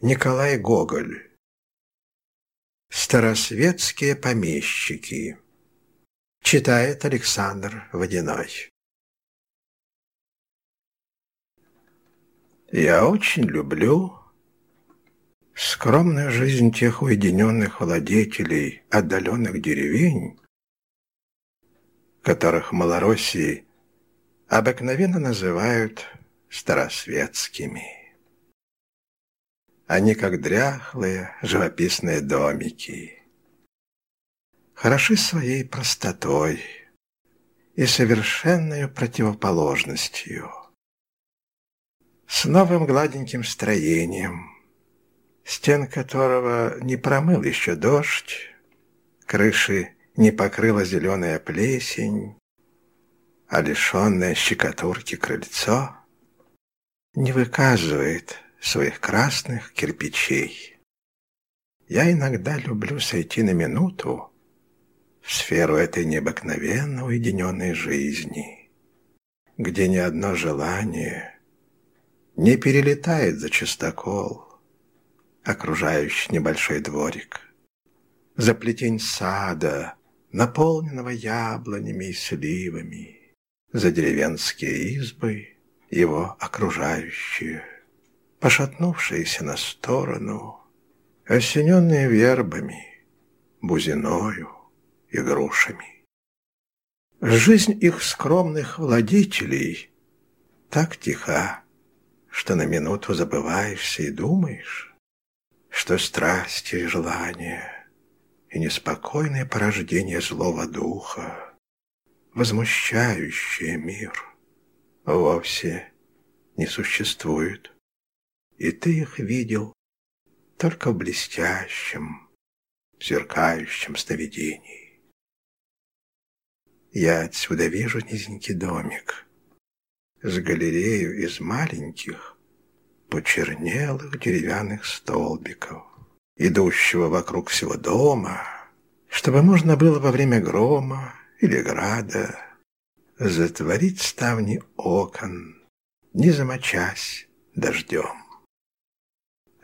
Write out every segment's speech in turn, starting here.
Николай Гоголь. Старосветские помещики. Читает Александр Водяной. Я очень люблю скромную жизнь тех уединенных владетелей отдаленных деревень, которых Малороссии обыкновенно называют старосветскими. Они как дряхлые живописные домики. Хороши своей простотой и совершенной противоположностью. С новым гладеньким строением, стен которого не промыл еще дождь, крыши не покрыла зеленая плесень, а лишенное щекотурки крыльцо не выказывает своих красных кирпичей. Я иногда люблю сойти на минуту в сферу этой необыкновенно уединенной жизни, где ни одно желание не перелетает за чистокол, окружающий небольшой дворик, за плетень сада, наполненного яблонями и сливами, за деревенские избы, его окружающие пошатнувшиеся на сторону, осененные вербами, бузиною и грушами. Жизнь их скромных владителей так тиха, что на минуту забываешься и думаешь, что страсти и желания и неспокойное порождение злого духа, возмущающее мир, вовсе не существует и ты их видел только в блестящем, сверкающем сновидении. Я отсюда вижу низенький домик с галерею из маленьких, почернелых деревянных столбиков, идущего вокруг всего дома, чтобы можно было во время грома или града затворить ставни окон, не замочась дождем.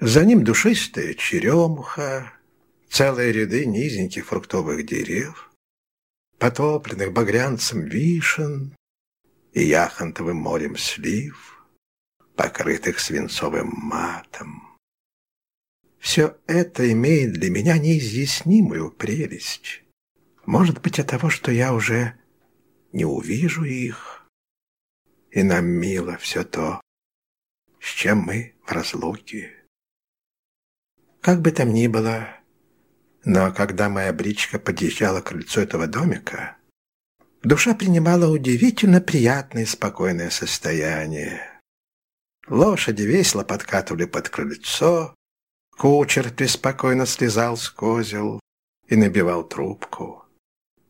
За ним душистая черемуха, целые ряды низеньких фруктовых дерев, потопленных багрянцем вишен и яхонтовым морем слив, покрытых свинцовым матом. Все это имеет для меня неизъяснимую прелесть. Может быть, от того, что я уже не увижу их, и нам мило все то, с чем мы в разлуке. Как бы там ни было, но когда моя бричка подъезжала к крыльцу этого домика, душа принимала удивительно приятное и спокойное состояние. Лошади весело подкатывали под крыльцо, кучер преспокойно слезал с козел и набивал трубку,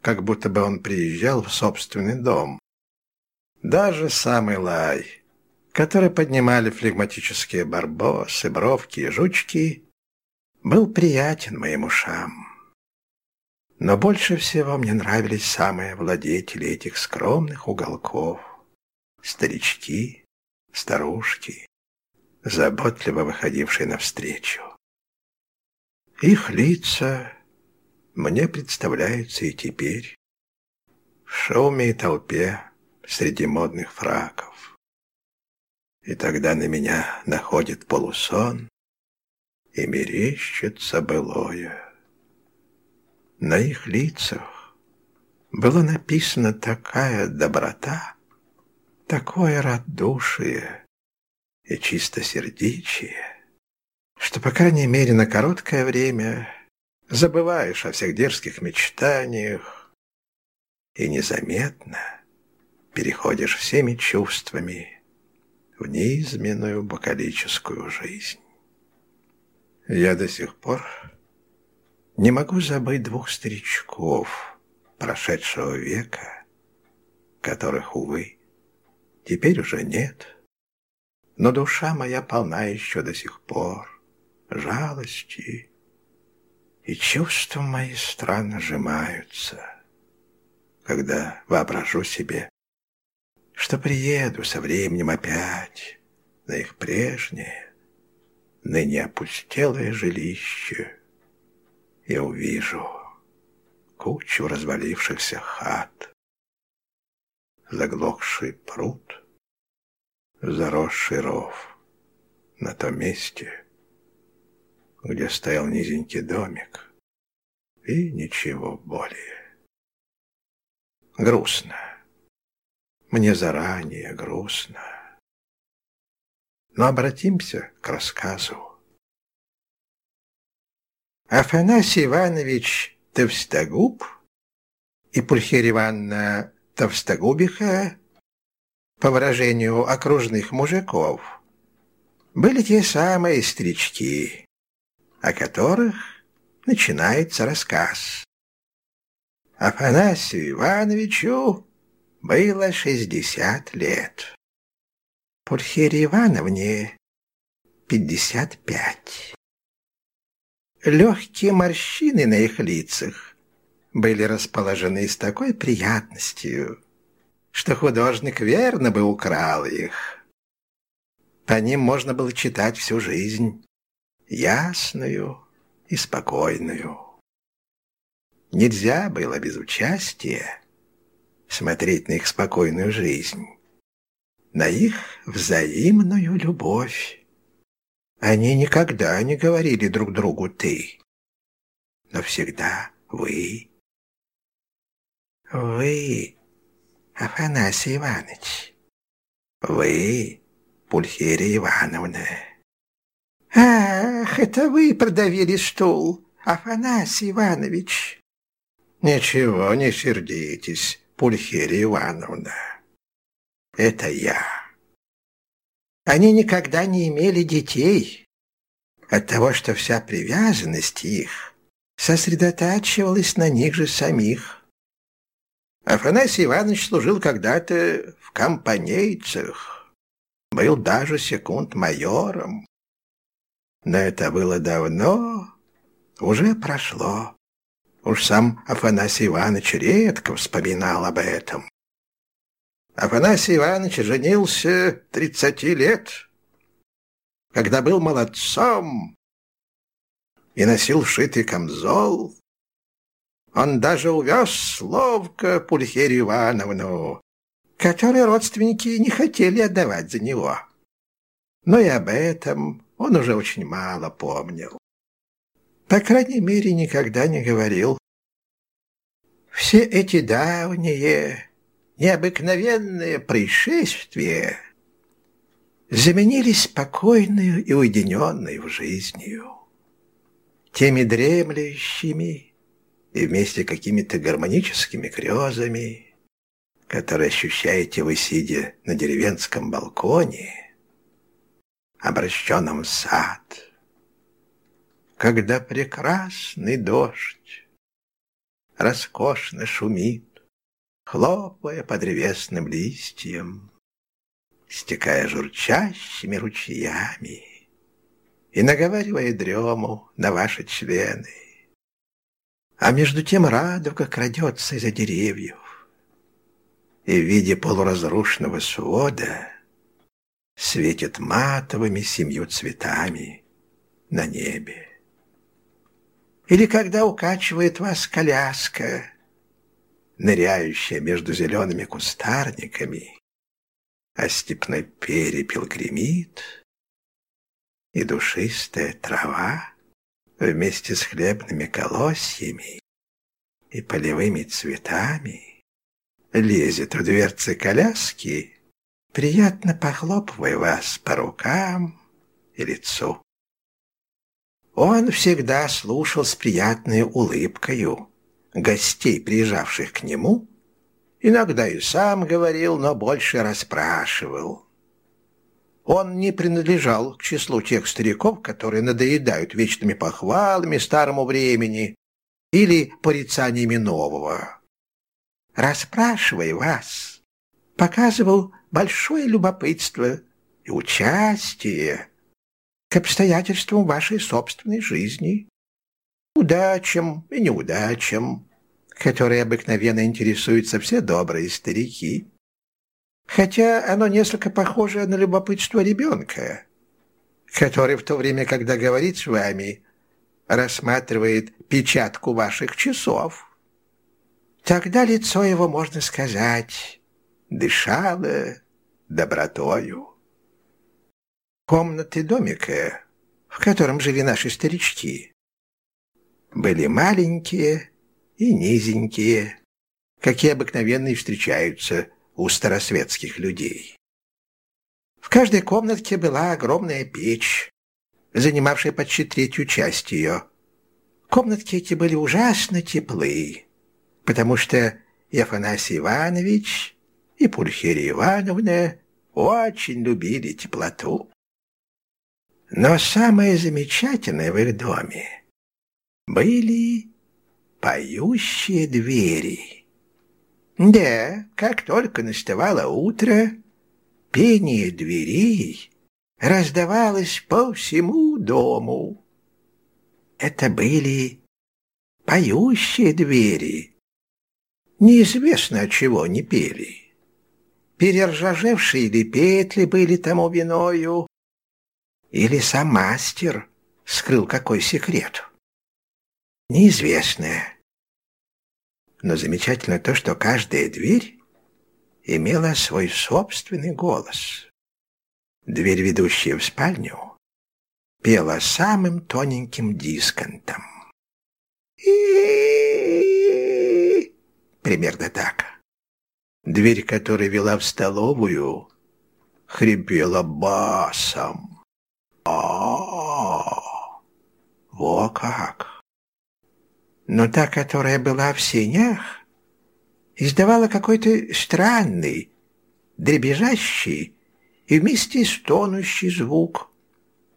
как будто бы он приезжал в собственный дом. Даже самый лай, который поднимали флегматические барбосы, бровки и жучки, был приятен моим ушам. Но больше всего мне нравились самые владетели этих скромных уголков. Старички, старушки, заботливо выходившие навстречу. Их лица мне представляются и теперь в шуме и толпе среди модных фраков. И тогда на меня находит полусон, и мерещится былое. На их лицах была написана такая доброта, такое радушие и чистосердечие, что, по крайней мере, на короткое время забываешь о всех дерзких мечтаниях и незаметно переходишь всеми чувствами в неизменную бакалическую жизнь. Я до сих пор не могу забыть двух старичков прошедшего века, которых, увы, теперь уже нет. Но душа моя полна еще до сих пор жалости, и чувства мои странно сжимаются, когда воображу себе, что приеду со временем опять на их прежнее, ныне опустелое жилище, я увижу кучу развалившихся хат, заглохший пруд, заросший ров на том месте, где стоял низенький домик, и ничего более. Грустно. Мне заранее грустно. Но обратимся к рассказу. Афанасий Иванович Товстогуб и Пульхерия Ивановна Товстогубиха, по выражению окружных мужиков, были те самые старички, о которых начинается рассказ. Афанасию Ивановичу было шестьдесят лет. Пульхерии Ивановне пятьдесят пять. Легкие морщины на их лицах были расположены с такой приятностью, что художник верно бы украл их. По ним можно было читать всю жизнь, ясную и спокойную. Нельзя было без участия смотреть на их спокойную жизнь, на их взаимную любовь. Они никогда не говорили друг другу «ты», но всегда «вы». «Вы, Афанасий Иванович, вы, Пульхерия Ивановна». «Ах, это вы продавили стул, Афанасий Иванович!» «Ничего, не сердитесь, Пульхерия Ивановна. Это я. Они никогда не имели детей от того, что вся привязанность их сосредотачивалась на них же самих. Афанасий Иванович служил когда-то в компанейцах, был даже секунд-майором. Но это было давно, уже прошло. Уж сам Афанасий Иванович редко вспоминал об этом. Афанасий Иванович женился тридцати лет, когда был молодцом и носил шитый камзол. Он даже увез ловко Пульхерию Ивановну, которой родственники не хотели отдавать за него. Но и об этом он уже очень мало помнил. По крайней мере, никогда не говорил. Все эти давние, необыкновенные происшествия заменились спокойную и уединенной жизнью, теми дремлющими и вместе какими-то гармоническими грезами, которые ощущаете вы, сидя на деревенском балконе, обращенном в сад, когда прекрасный дождь роскошно шумит, хлопая по древесным листьям, стекая журчащими ручьями и наговаривая дрему на ваши члены. А между тем радуга крадется из-за деревьев, и в виде полуразрушенного свода светит матовыми семью цветами на небе или когда укачивает вас коляска, ныряющая между зелеными кустарниками, а степной перепел гремит, и душистая трава вместе с хлебными колосьями и полевыми цветами лезет в дверцы коляски, приятно похлопывая вас по рукам и лицу. Он всегда слушал с приятной улыбкою гостей, приезжавших к нему, иногда и сам говорил, но больше расспрашивал. Он не принадлежал к числу тех стариков, которые надоедают вечными похвалами старому времени или порицаниями нового. Расспрашивая вас, показывал большое любопытство и участие, к обстоятельствам вашей собственной жизни, удачам и неудачам, которые обыкновенно интересуются все добрые старики. Хотя оно несколько похоже на любопытство ребенка, который в то время, когда говорит с вами, рассматривает печатку ваших часов. Тогда лицо его, можно сказать, дышало добротою. Комнаты домика, в котором жили наши старички, были маленькие и низенькие, какие обыкновенно и встречаются у старосветских людей. В каждой комнатке была огромная печь, занимавшая почти третью часть ее. Комнатки эти были ужасно теплые, потому что и Афанасий Иванович, и Пульхерия Ивановна очень любили теплоту. Но самое замечательное в их доме были поющие двери. Да, как только наставало утро, пение дверей раздавалось по всему дому. Это были поющие двери. Неизвестно, чего они пели. Перержажевшие ли петли были тому виною, или сам мастер скрыл какой секрет. Неизвестное. Но замечательно то, что каждая дверь имела свой собственный голос. Дверь, ведущая в спальню, пела самым тоненьким дисконтом. Примерно так. Дверь, которая вела в столовую, хрипела басом. А, во как! Но та, которая была в сенях, издавала какой-то странный, дребезжащий и вместе стонущий звук.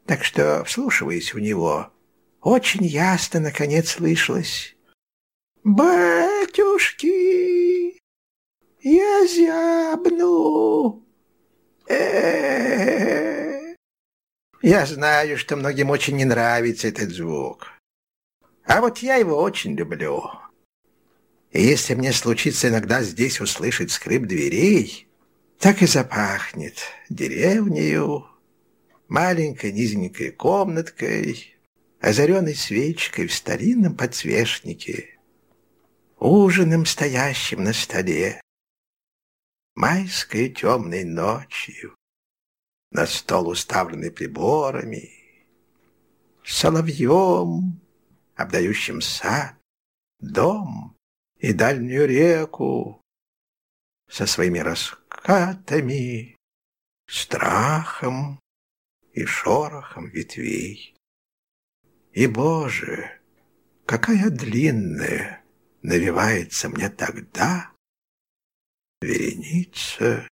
Так что, вслушиваясь в него, очень ясно, наконец, слышалось. «Батюшки, я зябну!» Я знаю, что многим очень не нравится этот звук. А вот я его очень люблю. И если мне случится иногда здесь услышать скрип дверей, так и запахнет деревнею, маленькой низенькой комнаткой, озаренной свечкой в старинном подсвечнике, ужином, стоящим на столе, майской темной ночью, на стол уставленный приборами, соловьем, обдающим сад, дом и дальнюю реку со своими раскатами, страхом и шорохом ветвей. И, Боже, какая длинная навивается мне тогда вереница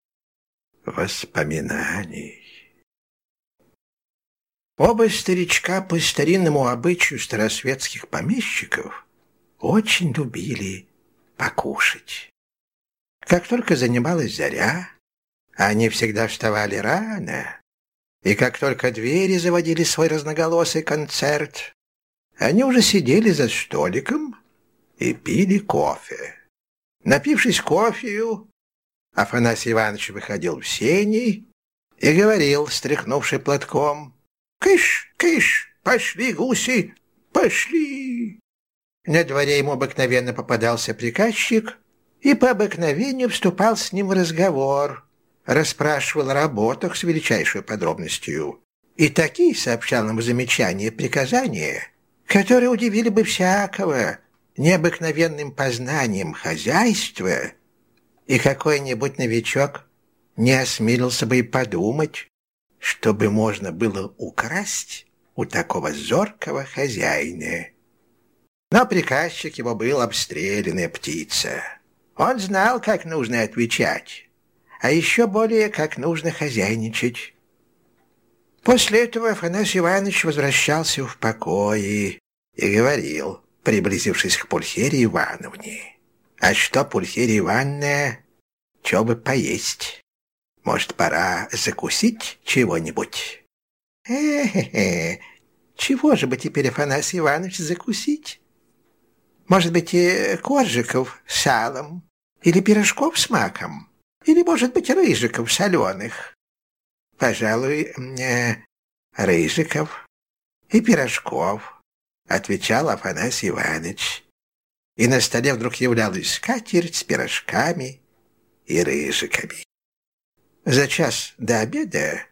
воспоминаний. Оба старичка по старинному обычаю старосветских помещиков очень любили покушать. Как только занималась заря, они всегда вставали рано, и как только двери заводили свой разноголосый концерт, они уже сидели за столиком и пили кофе. Напившись кофею, Афанасий Иванович выходил в сени и говорил, стряхнувший платком, «Кыш, кыш, пошли гуси, пошли!» На дворе ему обыкновенно попадался приказчик и по обыкновению вступал с ним в разговор, расспрашивал о работах с величайшей подробностью. И такие сообщал ему замечания и приказания, которые удивили бы всякого необыкновенным познанием хозяйства, и какой-нибудь новичок не осмелился бы и подумать, чтобы можно было украсть у такого зоркого хозяина. Но приказчик его был обстрелянная птица. Он знал, как нужно отвечать, а еще более, как нужно хозяйничать. После этого Афанасий Иванович возвращался в покое и говорил, приблизившись к Пульхере Ивановне, «А что, Пульхерия Ивановна, что бы поесть? Может, пора закусить чего-нибудь?» «Э-хе-хе, чего же бы теперь, Афанасий Иванович, закусить?» Может быть, коржиков с салом, или пирожков с маком, или, может быть, рыжиков соленых. Пожалуй, э, рыжиков и пирожков, отвечал Афанасий Иванович. И на столе вдруг являлась скатерть с пирожками и рыжиками. За час до обеда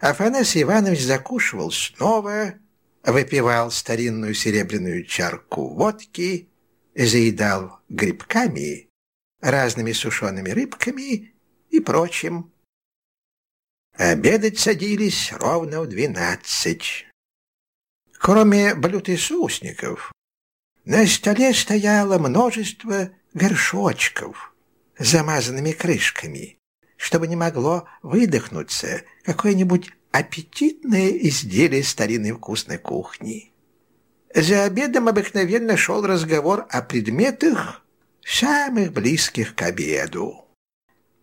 Афанасий Иванович закушивал снова, выпивал старинную серебряную чарку водки, заедал грибками, разными сушеными рыбками и прочим. Обедать садились ровно в двенадцать. Кроме блюд и соусников, на столе стояло множество горшочков замазанными крышками, чтобы не могло выдохнуться какое-нибудь аппетитное изделие старинной вкусной кухни. За обедом обыкновенно шел разговор о предметах, самых близких к обеду.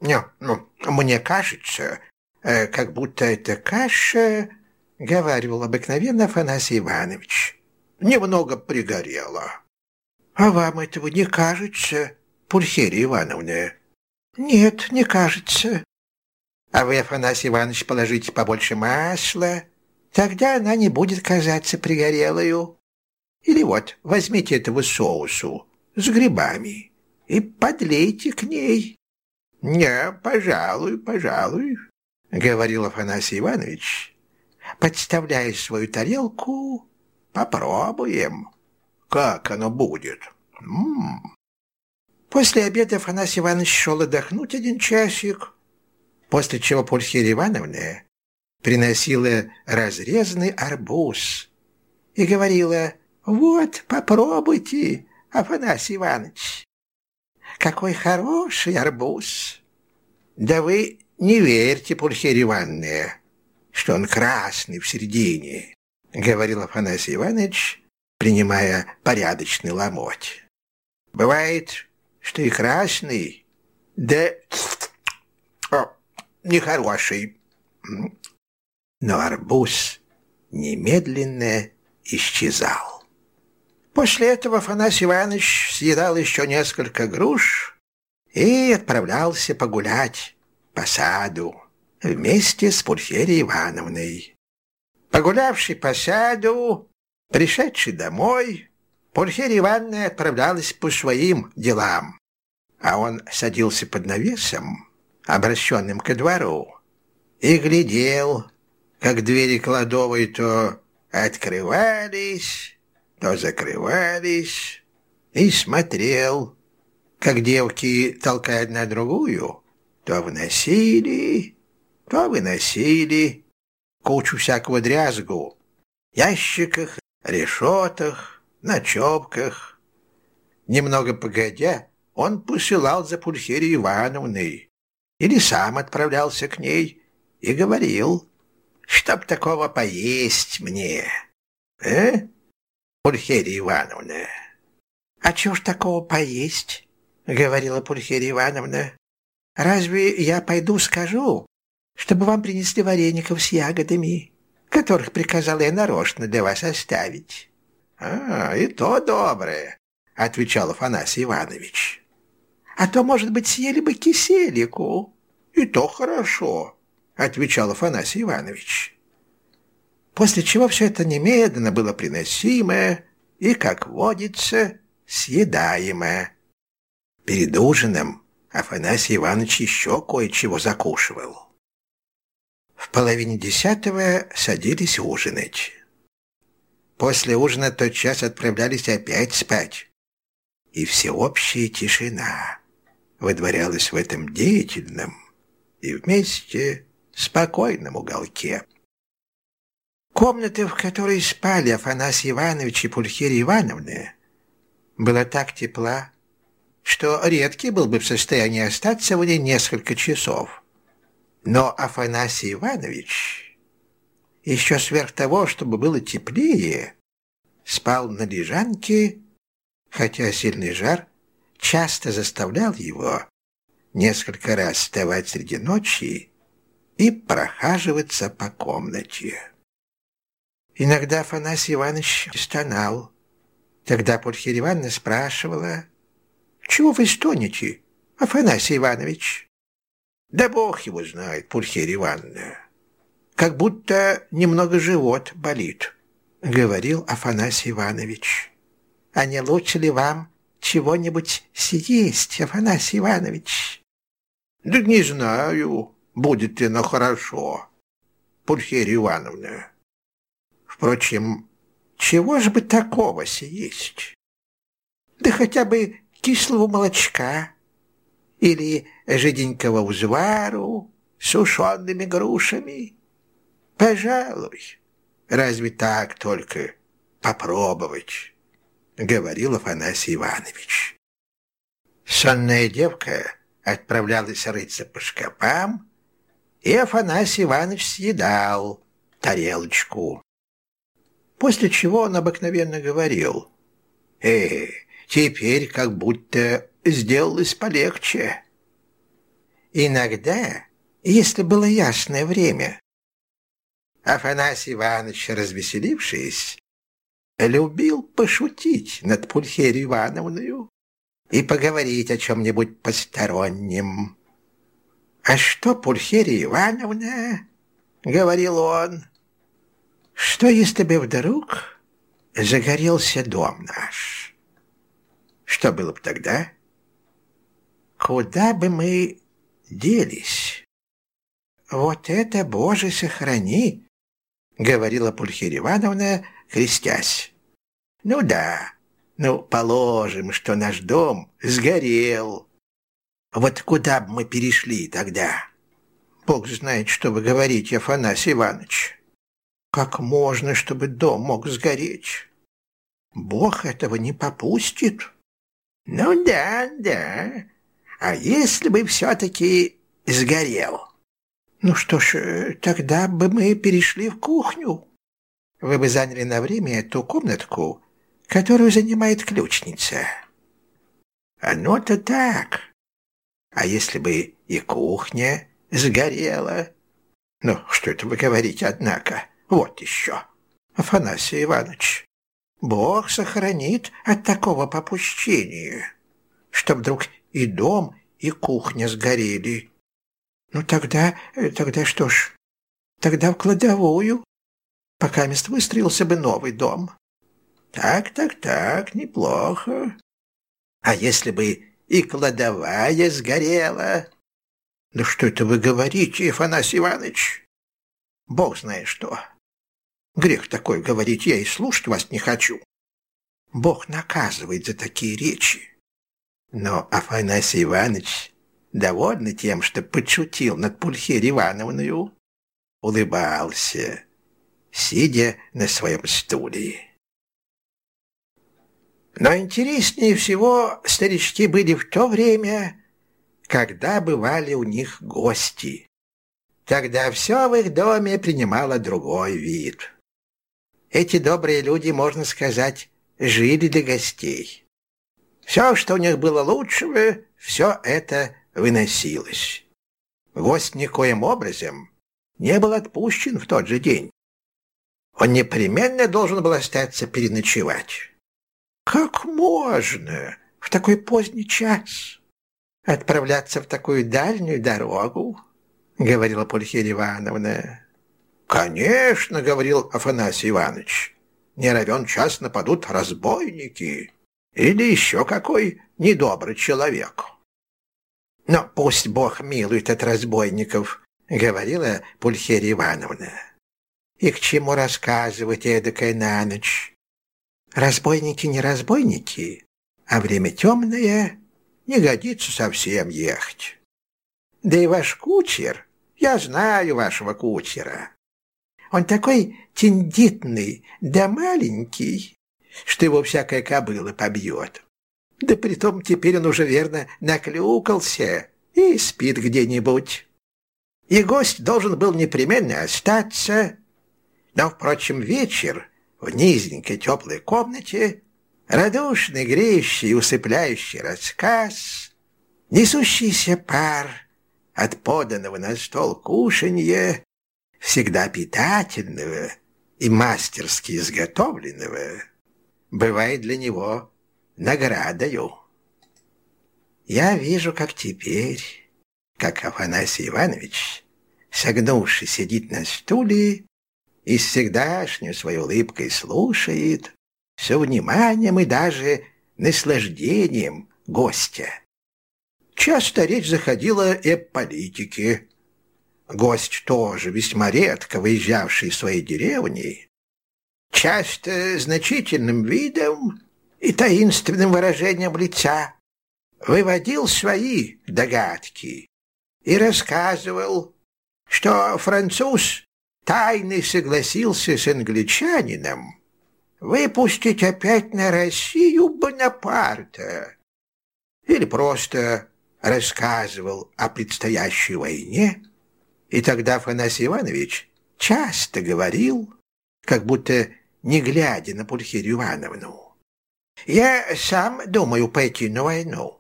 Ну, ну, мне кажется, э, как будто эта каша, — говорил обыкновенно Афанасий Иванович, — немного пригорела. — А вам этого не кажется, Пульхерия Ивановна? — Нет, не кажется. — А вы, Афанасий Иванович, положите побольше масла, тогда она не будет казаться пригорелою. Или вот, возьмите этого соусу с грибами и подлейте к ней. — Не, пожалуй, пожалуй, — говорил Афанасий Иванович, подставляя свою тарелку. — Попробуем, как оно будет. М -м. После обеда Афанасий Иванович шел отдохнуть один часик, после чего Пульхерия Ивановна приносила разрезанный арбуз и говорила «Вот, попробуйте, Афанасий Иванович, какой хороший арбуз!» «Да вы не верьте, Пульхерия Ивановна, что он красный в середине», — говорил Афанасий Иванович, принимая порядочный ломоть. «Бывает, что и красный, да о, нехороший». Но арбуз немедленно исчезал. После этого Афанасий Иванович съедал еще несколько груш и отправлялся погулять по саду вместе с Пульхерией Ивановной. Погулявший по саду, пришедший домой, Пульхерия Ивановна отправлялась по своим делам, а он садился под навесом, обращенным ко двору, и глядел, как двери кладовой то открывались, то закрывались, и смотрел, как девки, толкая одна другую, то вносили, то выносили кучу всякого дрязгу, ящиках, решетах, на чопках. Немного погодя, он посылал за Пульхерией Ивановной или сам отправлялся к ней и говорил, чтоб такого поесть мне. Э? Пульхерия Ивановна. «А чего ж такого поесть?» — говорила Пульхерия Ивановна. «Разве я пойду скажу, чтобы вам принесли вареников с ягодами, которых приказал я нарочно для вас оставить?» «А, и то доброе», — отвечал Афанасий Иванович. «А то, может быть, съели бы киселику». «И то хорошо», — отвечал Афанасий Иванович после чего все это немедленно было приносимое и, как водится, съедаемое. Перед ужином Афанасий Иванович еще кое-чего закушивал. В половине десятого садились ужинать. После ужина тотчас отправлялись опять спать. И всеобщая тишина выдворялась в этом деятельном и вместе спокойном уголке. Комната, в которой спали Афанасий Иванович и Пульхерия Ивановна, была так тепла, что редкий был бы в состоянии остаться в ней несколько часов. Но Афанасий Иванович, еще сверх того, чтобы было теплее, спал на лежанке, хотя сильный жар часто заставлял его несколько раз вставать среди ночи и прохаживаться по комнате. Иногда Афанасий Иванович стонал. Тогда Пульхерия Ивановна спрашивала, «Чего вы стонете, Афанасий Иванович?» «Да Бог его знает, Пульхерия Ивановна. Как будто немного живот болит», — говорил Афанасий Иванович. «А не лучше ли вам чего-нибудь съесть, Афанасий Иванович?» «Да не знаю, будет ли, но хорошо, Пульхерия Ивановна. Впрочем, чего же бы такого съесть? Да хотя бы кислого молочка или жиденького узвару сушеными грушами. Пожалуй, разве так только попробовать, говорил Афанасий Иванович. Сонная девка отправлялась рыться по шкафам, и Афанасий Иванович съедал тарелочку. После чего он обыкновенно говорил, «Э, теперь как будто сделалось полегче». Иногда, если было ясное время, Афанасий Иванович, развеселившись, любил пошутить над Пульхерией Ивановной и поговорить о чем-нибудь постороннем. «А что, Пульхерия Ивановна?» — говорил он. «Что, если бы вдруг загорелся дом наш? Что было бы тогда? Куда бы мы делись?» «Вот это, Боже, сохрани!» — говорила Пульхерия Ивановна, крестясь. «Ну да, ну, положим, что наш дом сгорел. Вот куда бы мы перешли тогда? Бог знает, что вы говорите, Афанасий Иванович. Как можно, чтобы дом мог сгореть? Бог этого не попустит. Ну да, да. А если бы все-таки сгорел? Ну что ж, тогда бы мы перешли в кухню. Вы бы заняли на время эту комнатку, которую занимает ключница. Оно-то так. А если бы и кухня сгорела? Ну, что это вы говорите, однако? Вот еще. Афанасий Иванович, Бог сохранит от такого попущения, что вдруг и дом, и кухня сгорели. Ну, тогда, тогда что ж, тогда в кладовую, пока мест выстроился бы новый дом. Так, так, так, неплохо. А если бы и кладовая сгорела? Да что это вы говорите, Афанасий Иванович? Бог знает что. Грех такой говорить, я и слушать вас не хочу. Бог наказывает за такие речи. Но Афанасий Иванович, довольный тем, что подшутил над Пульхерией Ивановной, улыбался, сидя на своем стуле. Но интереснее всего старички были в то время, когда бывали у них гости. Тогда все в их доме принимало другой вид. Эти добрые люди, можно сказать, жили для гостей. Все, что у них было лучшего, все это выносилось. Гость никоим образом не был отпущен в тот же день. Он непременно должен был остаться переночевать. Как можно в такой поздний час отправляться в такую дальнюю дорогу? Говорила Пульхерия Ивановна. Конечно, говорил Афанасий Иванович. Не равен час нападут разбойники или еще какой недобрый человек. Но пусть Бог милует от разбойников, говорила Пульхерия Ивановна. И к чему рассказывать эдакое на ночь? Разбойники не разбойники, а время темное не годится совсем ехать. Да и ваш кучер, я знаю вашего кучера. Он такой тендитный да маленький, что его всякая кобыла побьет. Да притом теперь он уже верно наклюкался и спит где-нибудь. И гость должен был непременно остаться, но, впрочем, вечер в низенькой теплой комнате радушный, греющий и усыпляющий рассказ, несущийся пар от поданного на стол кушанья, всегда питательного и мастерски изготовленного, бывает для него наградою. Я вижу, как теперь, как Афанасий Иванович согнувшись, сидит на стуле и с всегдашней своей улыбкой слушает, все вниманием и даже наслаждением гостя. Часто речь заходила и о политике. Гость тоже весьма редко выезжавший из своей деревни, часто значительным видом и таинственным выражением лица выводил свои догадки и рассказывал, что француз тайно согласился с англичанином выпустить опять на Россию Бонапарта или просто рассказывал о предстоящей войне, и тогда Афанасий Иванович часто говорил, как будто не глядя на Пульхерию Ивановну. «Я сам думаю пойти на войну».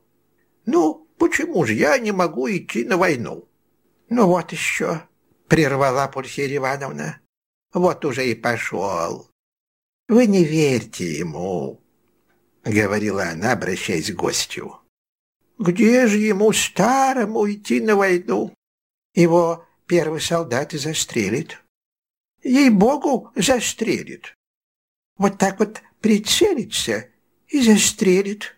«Ну, почему же я не могу идти на войну?» «Ну вот еще», — прервала Пульхерия Ивановна. «Вот уже и пошел. Вы не верьте ему», — говорила она, обращаясь к гостю. «Где же ему старому идти на войну? Его первый солдат и застрелит. Ей-богу, застрелит. Вот так вот прицелится и застрелит.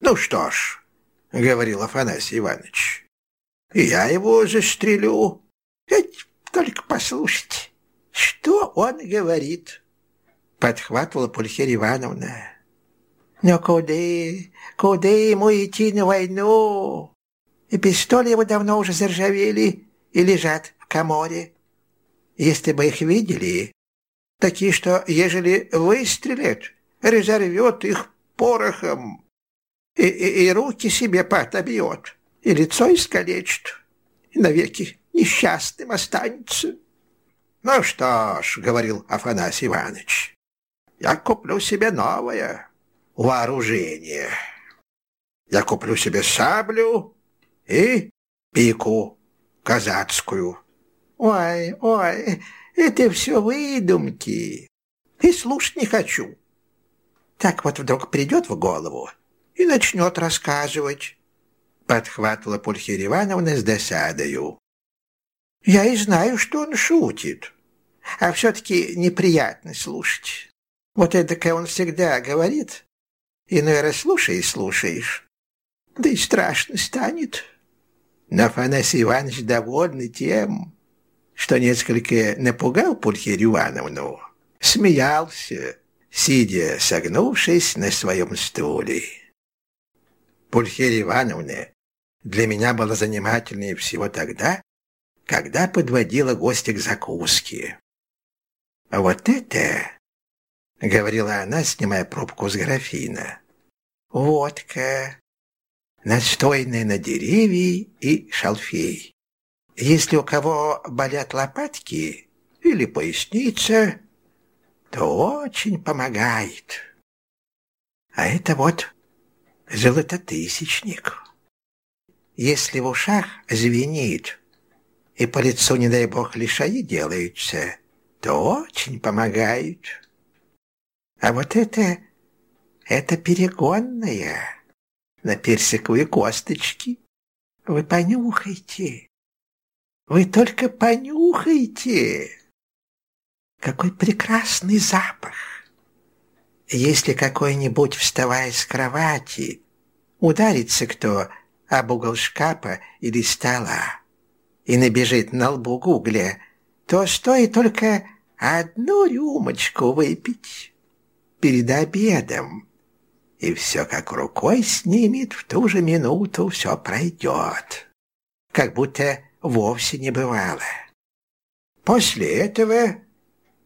Ну что ж, — говорил Афанасий Иванович, — я его застрелю. Ведь только послушайте, что он говорит. Подхватывала Пульхерия Ивановна. Но куда, куда ему идти на войну? И пистоли его давно уже заржавели и лежат в коморе. Если бы их видели, такие, что, ежели выстрелят, разорвет их порохом и, и, и руки себе потобьет, и лицо искалечит, и навеки несчастным останется. «Ну что ж», — говорил Афанасий Иванович, — «я куплю себе новое вооружение. Я куплю себе саблю и пику казацкую». «Ой, ой, это все выдумки, и слушать не хочу». Так вот вдруг придет в голову и начнет рассказывать. Подхватывала Пульхерия Ивановна с досадою. Я и знаю, что он шутит, а все-таки неприятно слушать. Вот это он всегда говорит, иной раз слушаешь, слушаешь, да и страшно станет. Но Афанасий Иванович довольный тем, что несколько напугал Пульхерию Ивановну, смеялся, сидя согнувшись на своем стуле. Пульхерия Ивановна для меня была занимательнее всего тогда, когда подводила гостя к закуске. «А вот это...» — говорила она, снимая пробку с графина. «Водка, настойная на деревья и шалфей. Если у кого болят лопатки или поясница, то очень помогает. А это вот золототысячник. Если в ушах звенит, и по лицу, не дай бог, лишаи делаются, то очень помогают. А вот это, это перегонная на персиковые косточки. Вы понюхайте. Вы только понюхайте. Какой прекрасный запах! Если какой-нибудь, вставая с кровати, ударится кто об угол шкафа или стола и набежит на лбу гугля, то стоит только одну рюмочку выпить перед обедом, и все как рукой снимет, в ту же минуту все пройдет, как будто вовсе не бывало. После этого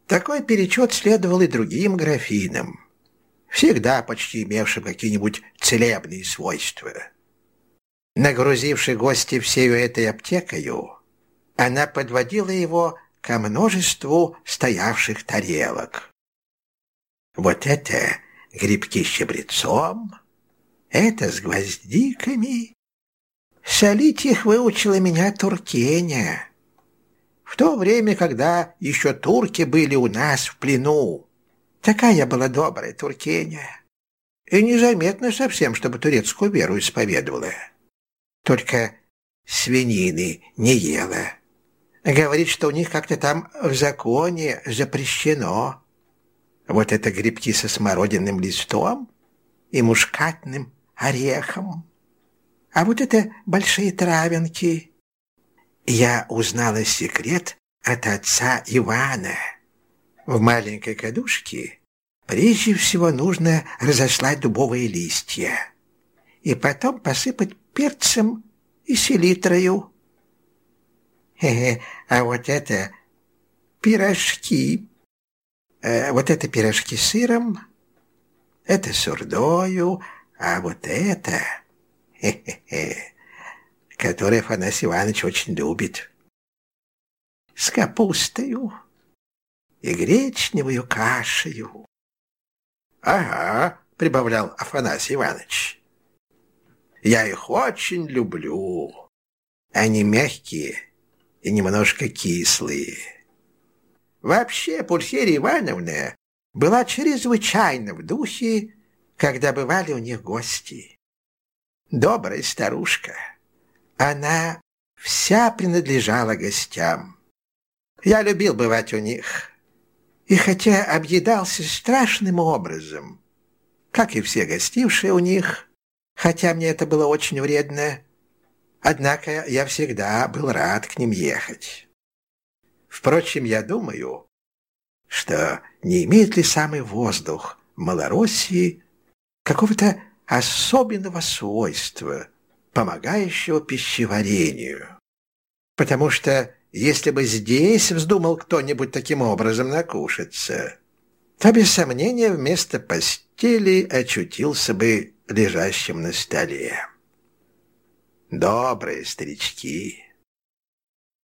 такой перечет следовал и другим графинам, всегда почти имевшим какие-нибудь целебные свойства. Нагрузивши гостя всею этой аптекою, она подводила его ко множеству стоявших тарелок. Вот это грибки с чабрецом, это с гвоздиками. Солить их выучила меня Туркеня в то время, когда еще турки были у нас в плену. Такая была добрая туркеня. И незаметно совсем, чтобы турецкую веру исповедовала. Только свинины не ела. Говорит, что у них как-то там в законе запрещено. Вот это грибки со смородиным листом и мушкатным орехом. А вот это большие травинки. Я узнала секрет от отца Ивана. В маленькой кадушке прежде всего нужно разослать дубовые листья и потом посыпать перцем и селитрою. Хе-хе, а вот это пирожки. Э, вот это пирожки с сыром, это с урдою, а вот это... Хе-хе-хе, который Афанасий Иванович очень любит. С капустою и гречневую кашею. — Ага, — прибавлял Афанасий Иванович. — Я их очень люблю. Они мягкие и немножко кислые. Вообще, Пульхерия Ивановна была чрезвычайно в духе, когда бывали у них гости. Добрая старушка. Она вся принадлежала гостям. Я любил бывать у них. И хотя объедался страшным образом, как и все гостившие у них, хотя мне это было очень вредно, Однако я всегда был рад к ним ехать. Впрочем, я думаю, что не имеет ли самый воздух Малороссии какого-то особенного свойства, помогающего пищеварению. Потому что если бы здесь вздумал кто-нибудь таким образом накушаться, то, без сомнения, вместо постели очутился бы лежащим на столе добрые старички.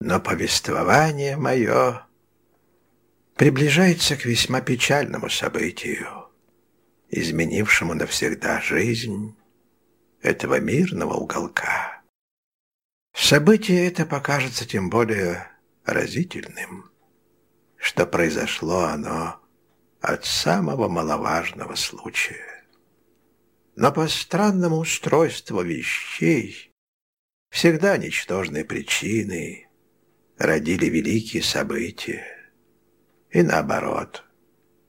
Но повествование мое приближается к весьма печальному событию, изменившему навсегда жизнь этого мирного уголка. Событие это покажется тем более разительным, что произошло оно от самого маловажного случая. Но по странному устройству вещей Всегда ничтожные причины родили великие события. И наоборот,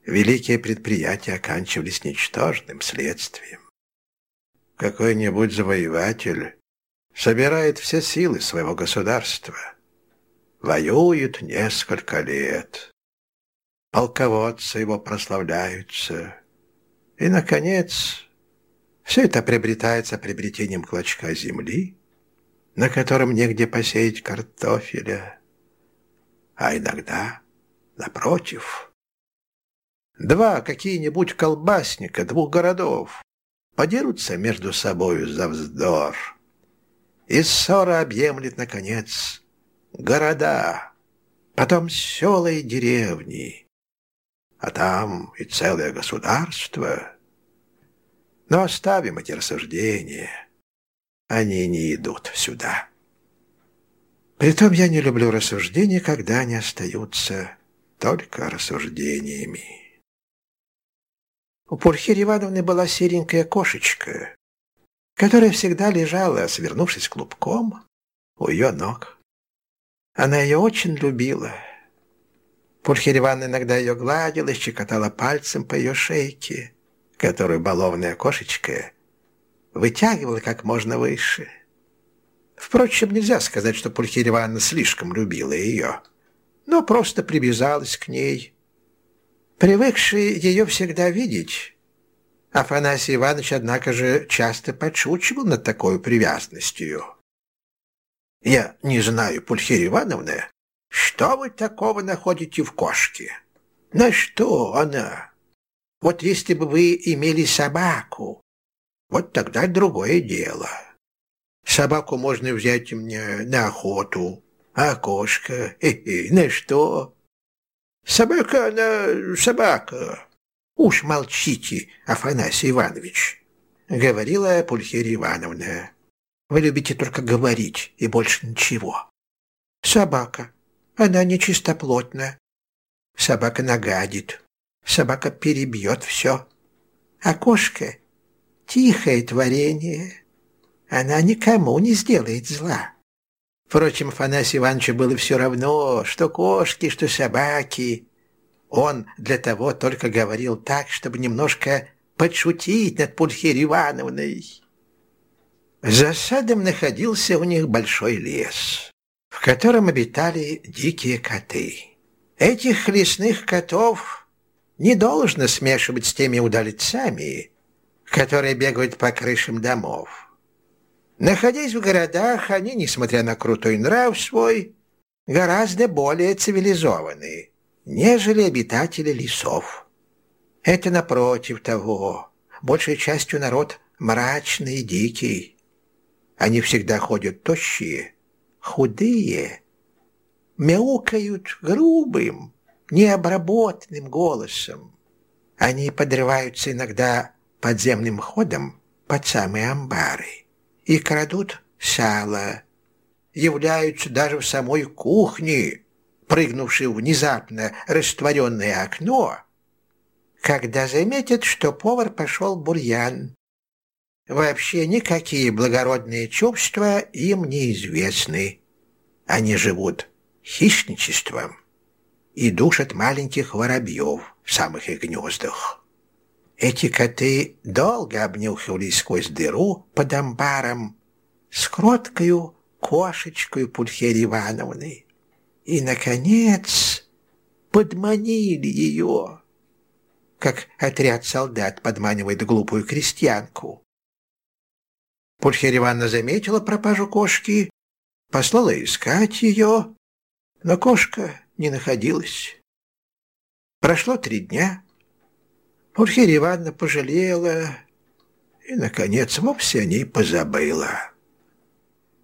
великие предприятия оканчивались ничтожным следствием. Какой-нибудь завоеватель собирает все силы своего государства, воюет несколько лет, полководцы его прославляются, и, наконец, все это приобретается приобретением клочка земли, на котором негде посеять картофеля, а иногда, напротив, два какие-нибудь колбасника двух городов подерутся между собою за вздор, и ссора объемлет, наконец, города, потом села и деревни, а там и целое государство. Но оставим эти рассуждения — они не идут сюда. Притом я не люблю рассуждения, когда они остаются только рассуждениями. У Пульхири Ивановны была серенькая кошечка, которая всегда лежала, свернувшись клубком, у ее ног. Она ее очень любила. Пульхирия Ивановна иногда ее гладила, щекотала пальцем по ее шейке, которую балованная кошечка вытягивала как можно выше. Впрочем, нельзя сказать, что Пульхирия Ивановна слишком любила ее, но просто привязалась к ней. Привыкший ее всегда видеть, Афанасий Иванович, однако же, часто подшучивал над такой привязанностью. «Я не знаю, Пульхирия Ивановна, что вы такого находите в кошке? На что она? Вот если бы вы имели собаку, вот тогда другое дело. Собаку можно взять мне на охоту, а кошка, хе -хе, на что? Собака, она собака. Уж молчите, Афанасий Иванович, говорила Пульхерия Ивановна. Вы любите только говорить и больше ничего. Собака, она нечистоплотна. Собака нагадит, собака перебьет все. А кошка тихое творение. Она никому не сделает зла. Впрочем, Афанасию Ивановичу было все равно, что кошки, что собаки. Он для того только говорил так, чтобы немножко подшутить над Пульхерей Ивановной. За садом находился у них большой лес, в котором обитали дикие коты. Этих лесных котов не должно смешивать с теми удальцами, которые бегают по крышам домов. Находясь в городах, они, несмотря на крутой нрав свой, гораздо более цивилизованы, нежели обитатели лесов. Это напротив того, большей частью народ мрачный и дикий. Они всегда ходят тощие, худые, мяукают грубым, необработанным голосом. Они подрываются иногда подземным ходом под самые амбары и крадут сало, являются даже в самой кухне, прыгнувши внезапно растворенное окно, когда заметят, что повар пошел бурьян. Вообще никакие благородные чувства им неизвестны. Они живут хищничеством и душат маленьких воробьев в самых их гнездах. Эти коты долго обнюхивались сквозь дыру под амбаром с кроткою кошечкой Пульхерии Ивановны и, наконец, подманили ее, как отряд солдат подманивает глупую крестьянку. Пульхерия Ивановна заметила пропажу кошки, послала искать ее, но кошка не находилась. Прошло три дня. Пульхерия Ивановна пожалела и, наконец, вовсе о ней позабыла.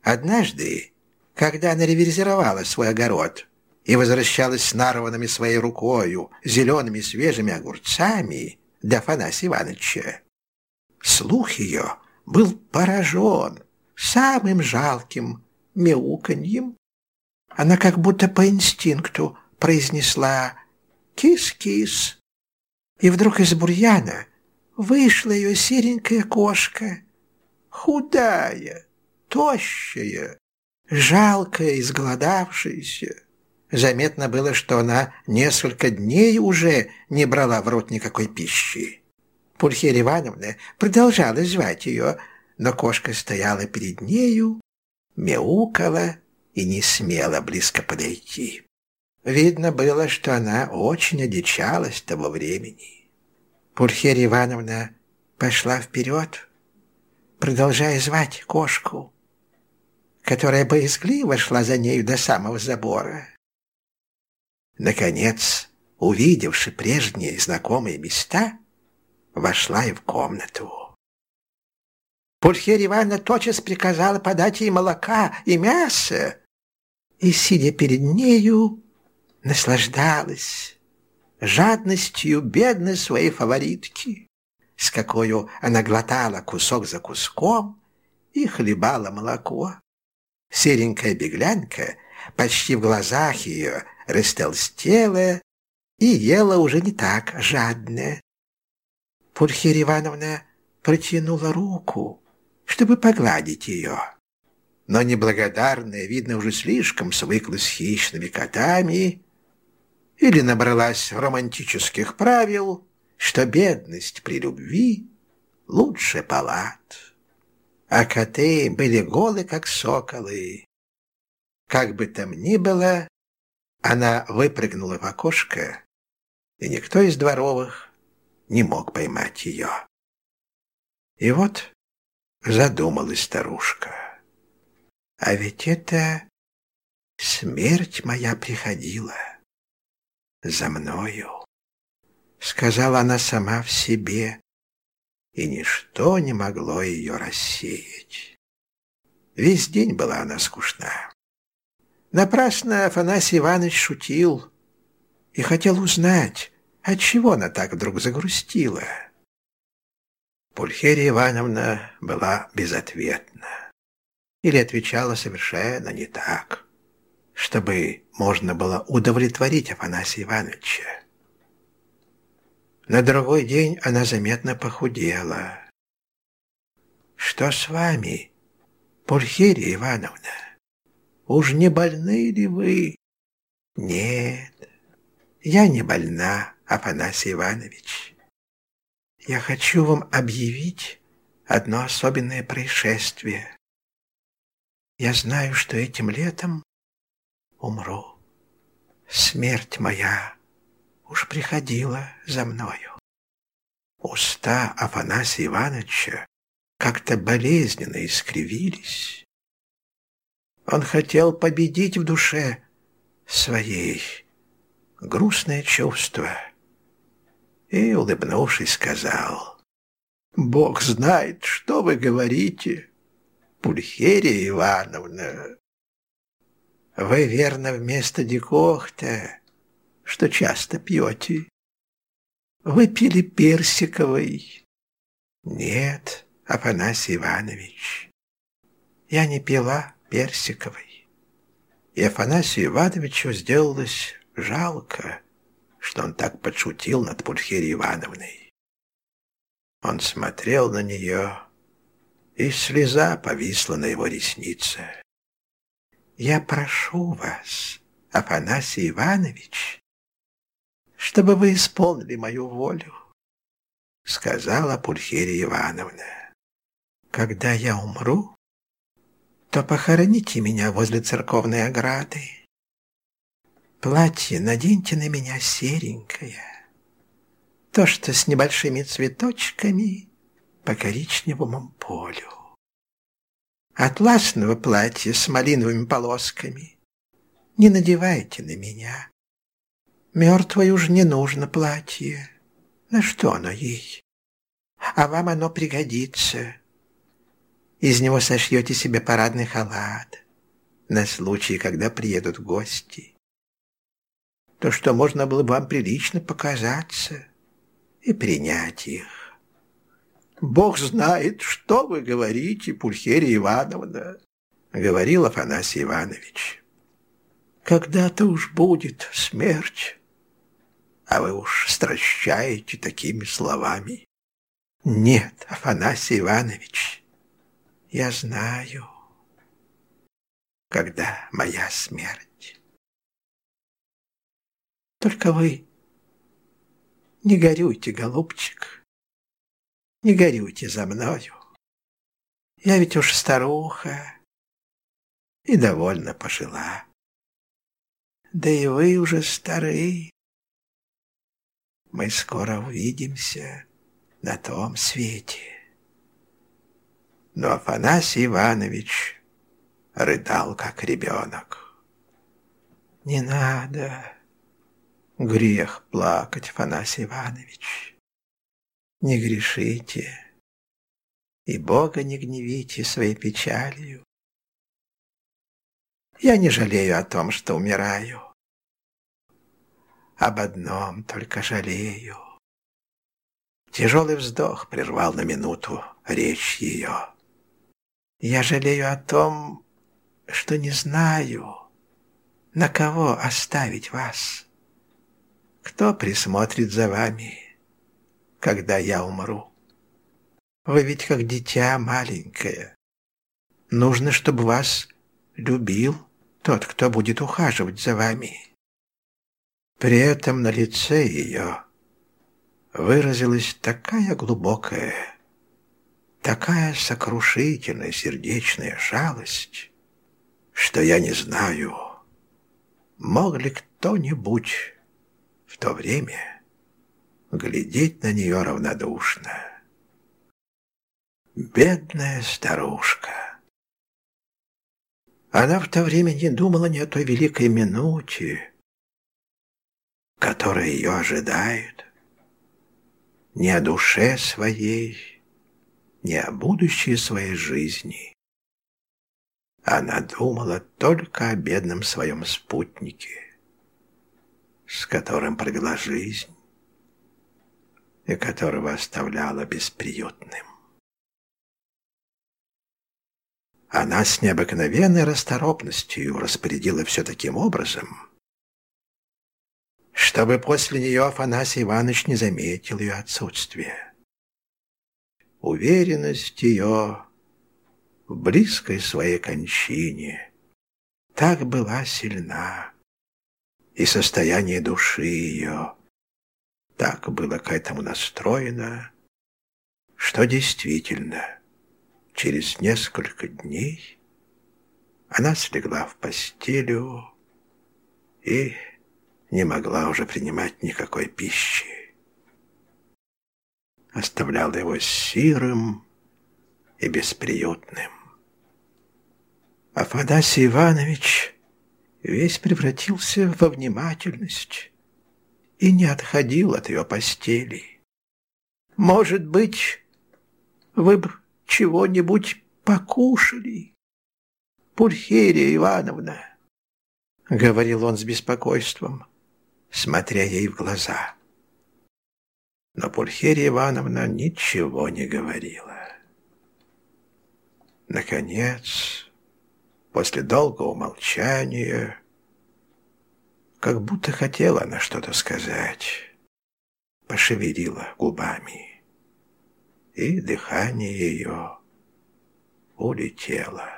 Однажды, когда она реверзировала свой огород и возвращалась с нарванными своей рукою зелеными свежими огурцами до Афанасия Ивановича, слух ее был поражен самым жалким мяуканьем она как будто по инстинкту произнесла «Кис-кис». И вдруг из бурьяна вышла ее серенькая кошка, худая, тощая, жалкая, изголодавшаяся. Заметно было, что она несколько дней уже не брала в рот никакой пищи. Пульхерия Ивановна продолжала звать ее, но кошка стояла перед нею, мяукала и не смела близко подойти. Видно было, что она очень одичалась того времени. Пульхерия Ивановна пошла вперед, продолжая звать кошку, которая боязгливо шла за нею до самого забора. Наконец, увидевши прежние знакомые места, вошла и в комнату. Пульхерия Ивановна тотчас приказала подать ей молока и мясо, и, сидя перед нею, наслаждалась жадностью бедной своей фаворитки, с какой она глотала кусок за куском и хлебала молоко. Серенькая беглянка почти в глазах ее растолстела и ела уже не так жадно. Пульхерия Ивановна протянула руку, чтобы погладить ее но неблагодарная, видно, уже слишком свыклась с хищными котами или набралась романтических правил, что бедность при любви лучше палат. А коты были голы, как соколы. Как бы там ни было, она выпрыгнула в окошко, и никто из дворовых не мог поймать ее. И вот задумалась старушка. А ведь это смерть моя приходила за мною, сказала она сама в себе, и ничто не могло ее рассеять. Весь день была она скучна. Напрасно Афанасий Иванович шутил и хотел узнать, отчего она так вдруг загрустила. Пульхерия Ивановна была безответна или отвечала совершенно не так, чтобы можно было удовлетворить Афанасия Ивановича. На другой день она заметно похудела. «Что с вами, Пульхерия Ивановна?» Уж не больны ли вы? Нет, я не больна, Афанасий Иванович. Я хочу вам объявить одно особенное происшествие. Я знаю, что этим летом умру. Смерть моя уж приходила за мною. Уста Афанасия Ивановича как-то болезненно искривились. Он хотел победить в душе своей грустное чувство и, улыбнувшись, сказал, «Бог знает, что вы говорите, Пульхерия Ивановна. Вы, верно, вместо дикохта, что часто пьете, выпили персиковый. Нет, Афанасий Иванович, я не пила персиковый. И Афанасию Ивановичу сделалось жалко, что он так подшутил над Пульхерией Ивановной. Он смотрел на нее, и слеза повисла на его реснице. «Я прошу вас, Афанасий Иванович, чтобы вы исполнили мою волю, — сказала Пульхерия Ивановна. Когда я умру, то похороните меня возле церковной ограды. Платье наденьте на меня серенькое, то, что с небольшими цветочками по коричневому полю. Атласного платья с малиновыми полосками не надевайте на меня. Мертвой уж не нужно платье. На что оно ей? А вам оно пригодится. Из него сошьете себе парадный халат на случай, когда приедут гости. То, что можно было бы вам прилично показаться и принять их. «Бог знает, что вы говорите, Пульхерия Ивановна», — говорил Афанасий Иванович. «Когда-то уж будет смерть, а вы уж стращаете такими словами. Нет, Афанасий Иванович, я знаю, когда моя смерть. Только вы не горюйте, голубчик, не горюйте за мною. Я ведь уж старуха и довольно пожила. Да и вы уже старые мы скоро увидимся на том свете. Но Афанасий Иванович рыдал, как ребенок. Не надо. Грех плакать, Афанасий Иванович. Не грешите. И Бога не гневите своей печалью. Я не жалею о том, что умираю об одном только жалею. Тяжелый вздох прервал на минуту речь ее. Я жалею о том, что не знаю, на кого оставить вас. Кто присмотрит за вами, когда я умру? Вы ведь как дитя маленькое. Нужно, чтобы вас любил тот, кто будет ухаживать за вами. При этом на лице ее выразилась такая глубокая, такая сокрушительная сердечная жалость, что я не знаю, мог ли кто-нибудь в то время глядеть на нее равнодушно. Бедная старушка. Она в то время не думала ни о той великой минуте, которая ее ожидает, ни о душе своей, ни о будущей своей жизни. Она думала только о бедном своем спутнике, с которым провела жизнь и которого оставляла бесприютным. Она с необыкновенной расторопностью распорядила все таким образом, чтобы после нее Афанасий Иванович не заметил ее отсутствия. Уверенность ее в близкой своей кончине так была сильна, и состояние души ее так было к этому настроено, что действительно через несколько дней она слегла в постелю и не могла уже принимать никакой пищи. Оставляла его сирым и бесприютным. Афанасий Иванович весь превратился во внимательность и не отходил от ее постели. «Может быть, вы бы чего-нибудь покушали, Пульхерия Ивановна?» — говорил он с беспокойством, смотря ей в глаза. Но Пульхерия Ивановна ничего не говорила. Наконец, после долгого молчания, как будто хотела она что-то сказать, пошевелила губами, и дыхание ее улетело.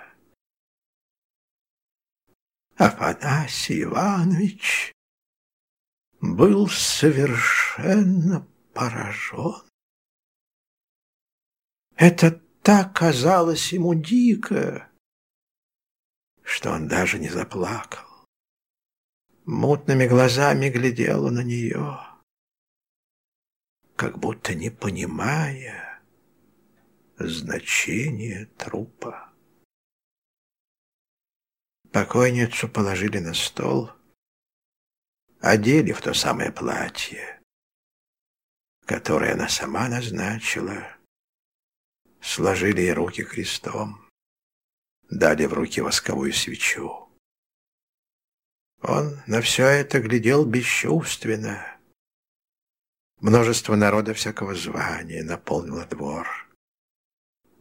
Афанасий Иванович был совершенно поражен. Это так казалось ему дико, что он даже не заплакал. Мутными глазами глядела на нее, как будто не понимая значения трупа. Покойницу положили на стол, одели в то самое платье, которое она сама назначила, сложили ей руки крестом дали в руки восковую свечу. Он на все это глядел бесчувственно. Множество народа всякого звания наполнило двор.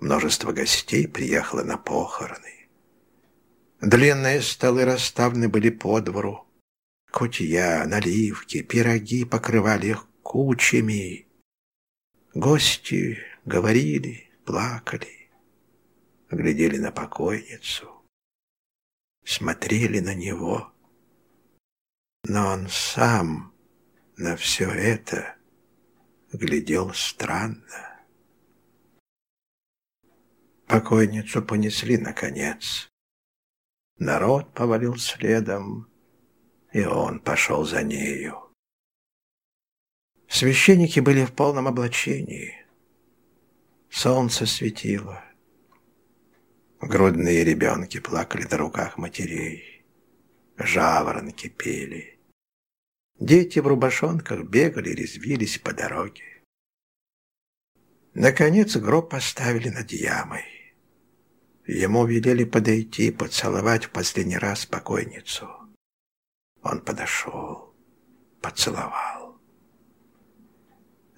Множество гостей приехало на похороны. Длинные столы расставлены были по двору. Кутья, наливки, пироги покрывали их кучами. Гости говорили, плакали глядели на покойницу, смотрели на него. Но он сам на все это глядел странно. Покойницу понесли, наконец. Народ повалил следом, и он пошел за нею. Священники были в полном облачении. Солнце светило. Грудные ребенки плакали на руках матерей. Жаворонки пели. Дети в рубашонках бегали и резвились по дороге. Наконец гроб поставили над ямой. Ему велели подойти и поцеловать в последний раз покойницу. Он подошел, поцеловал.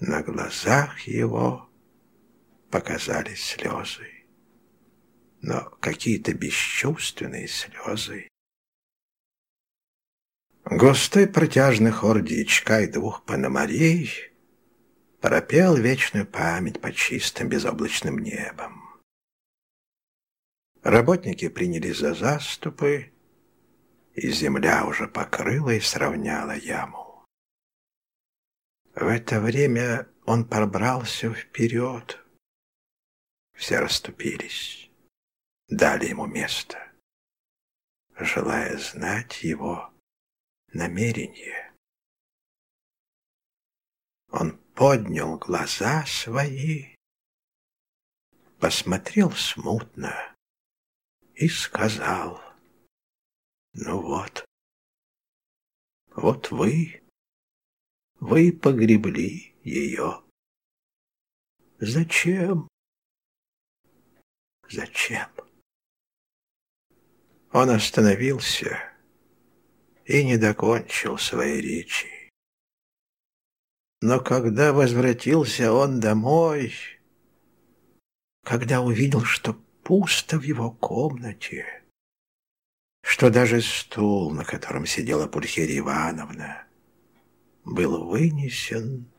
На глазах его показались слезы но какие-то бесчувственные слезы. Густой протяжный хор дьячка и двух пономарей пропел вечную память под чистым безоблачным небом. Работники принялись за заступы, и земля уже покрыла и сравняла яму. В это время он пробрался вперед. Все расступились дали ему место, желая знать его намерение. Он поднял глаза свои, посмотрел смутно и сказал, «Ну вот, вот вы, вы погребли ее. Зачем? Зачем?» Он остановился и не докончил своей речи. Но когда возвратился он домой, когда увидел, что пусто в его комнате, что даже стул, на котором сидела Пульхерия Ивановна, был вынесен,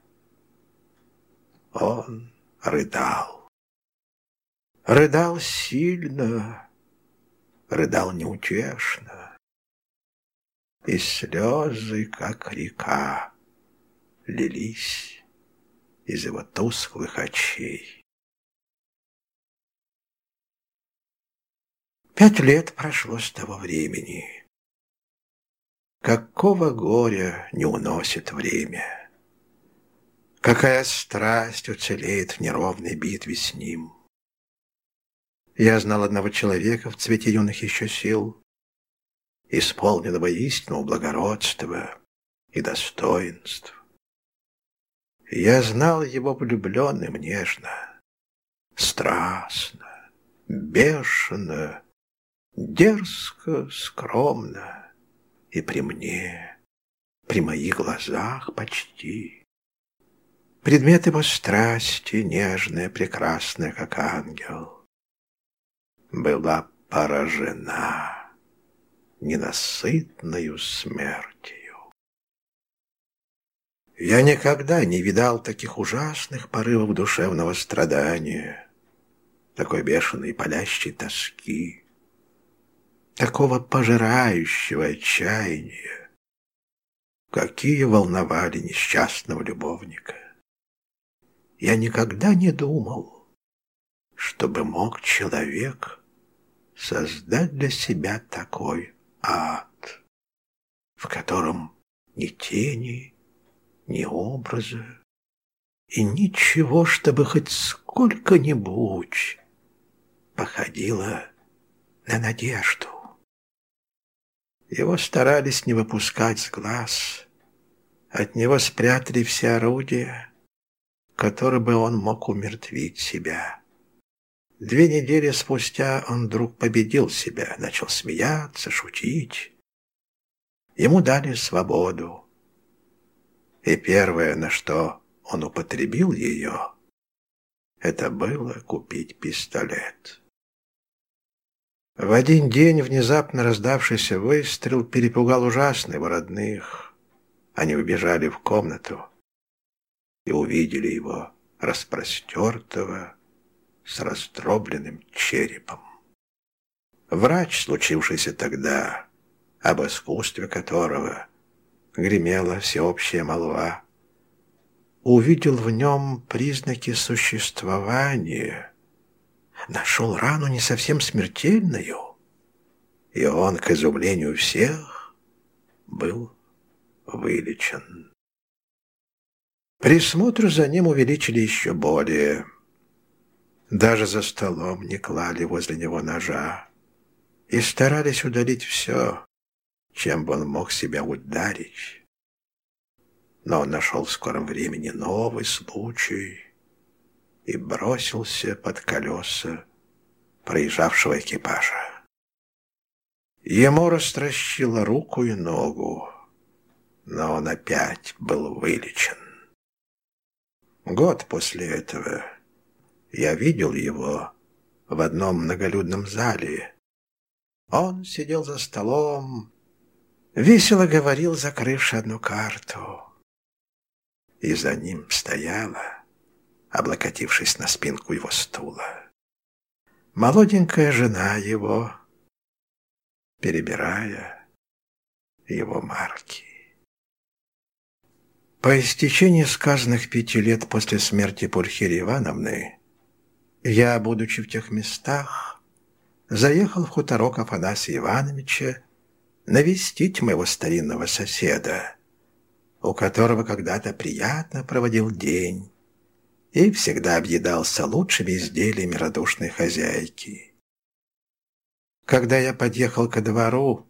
он рыдал. Рыдал сильно, рыдал неутешно. И слезы, как река, лились из его тусклых очей. Пять лет прошло с того времени. Какого горя не уносит время? Какая страсть уцелеет в неровной битве с ним? Я знал одного человека в цвете юных еще сил, исполненного истинного благородства и достоинств. Я знал его влюбленным нежно, страстно, бешено, дерзко, скромно и при мне, при моих глазах почти. Предмет его страсти, нежная, прекрасная, как ангел, была поражена ненасытною смертью. Я никогда не видал таких ужасных порывов душевного страдания, такой бешеной палящей тоски, такого пожирающего отчаяния, какие волновали несчастного любовника. Я никогда не думал, чтобы мог человек создать для себя такой ад, в котором ни тени, ни образа и ничего, чтобы хоть сколько-нибудь походило на надежду. Его старались не выпускать с глаз. От него спрятали все орудия, которым бы он мог умертвить себя. Две недели спустя он вдруг победил себя, начал смеяться, шутить. Ему дали свободу. И первое, на что он употребил ее, это было купить пистолет. В один день внезапно раздавшийся выстрел перепугал ужасно его родных. Они убежали в комнату и увидели его распростертого с раздробленным черепом. Врач, случившийся тогда, об искусстве которого гремела всеобщая молва, увидел в нем признаки существования – нашел рану не совсем смертельную, и он, к изумлению всех, был вылечен. Присмотр за ним увеличили еще более. Даже за столом не клали возле него ножа и старались удалить все, чем бы он мог себя ударить. Но он нашел в скором времени новый случай — и бросился под колеса проезжавшего экипажа. Ему растращило руку и ногу, но он опять был вылечен. Год после этого я видел его в одном многолюдном зале. Он сидел за столом, весело говорил, закрывши одну карту. И за ним стояла облокотившись на спинку его стула. Молоденькая жена его, перебирая его марки. По истечении сказанных пяти лет после смерти Пульхири Ивановны я, будучи в тех местах, заехал в хуторок Афанасия Ивановича навестить моего старинного соседа, у которого когда-то приятно проводил день, и всегда объедался лучшими изделиями радушной хозяйки. Когда я подъехал ко двору,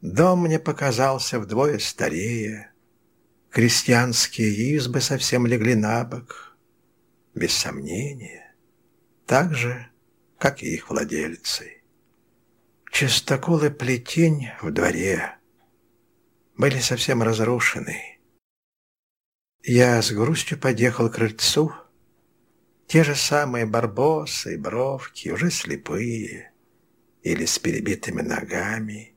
дом мне показался вдвое старее, крестьянские избы совсем легли на бок, без сомнения, так же, как и их владельцы. Чистокол и плетень в дворе были совсем разрушены, я с грустью подъехал к крыльцу. Те же самые барбосы и бровки, уже слепые или с перебитыми ногами.